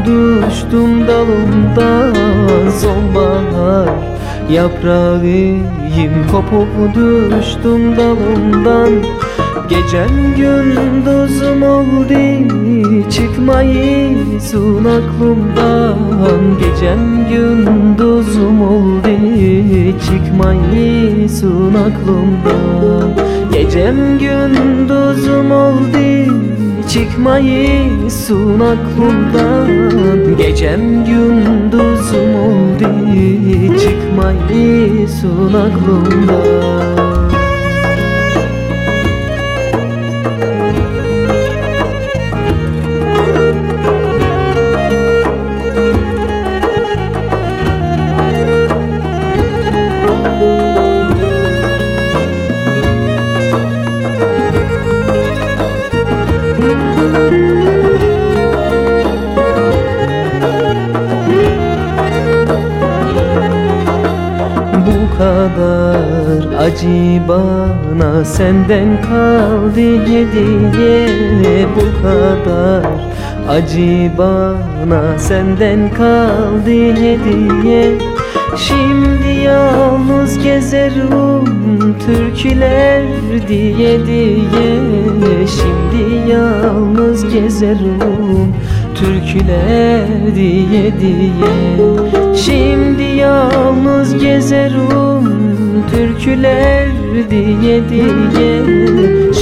düştüm dalımdan Sonbahar yaprağıyım. Kopup düştüm dalımdan. Gecem gündüzüm oldu. Çıkmayı sun aklımdan. Gecem gündüzüm oldu. Çıkmayı sun aklımdan. Gecem gündüzüm oldu Çıkmayı sun aklımdan. Gecem gündüzüm oldu Çıkmayı sun aklımdan acı bana senden kaldı hediye Bu kadar. Acı bana senden kaldı hediye Şimdi yalnız gezerim türküler diye diye. Şimdi yalnız gezerim türküler diye diye. Şimdi yalnız gezerim türküler diye diye.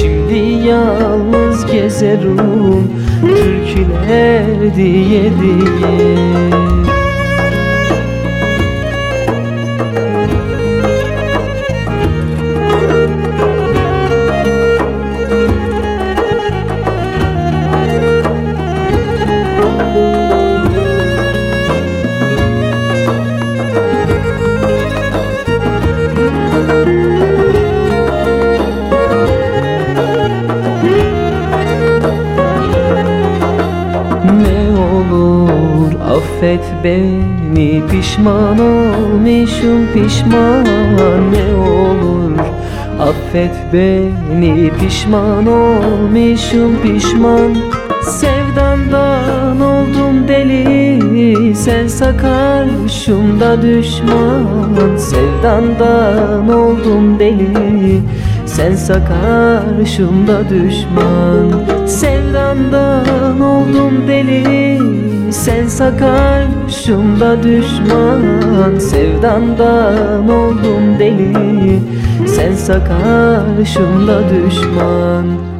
Şimdi yalnız gezerim türküler diye diye affet beni Pişman olmuşum pişman Ne olur. Affet beni Pişman olmuşum pişman. Sevdandan oldum deli Sense karşımda düşman. Sevdandan oldum deli Sense karşımda düşman. Sevdandan oldum deli Sense karşımda düşman Sevdandan oldum deli. Sense karşımda düşman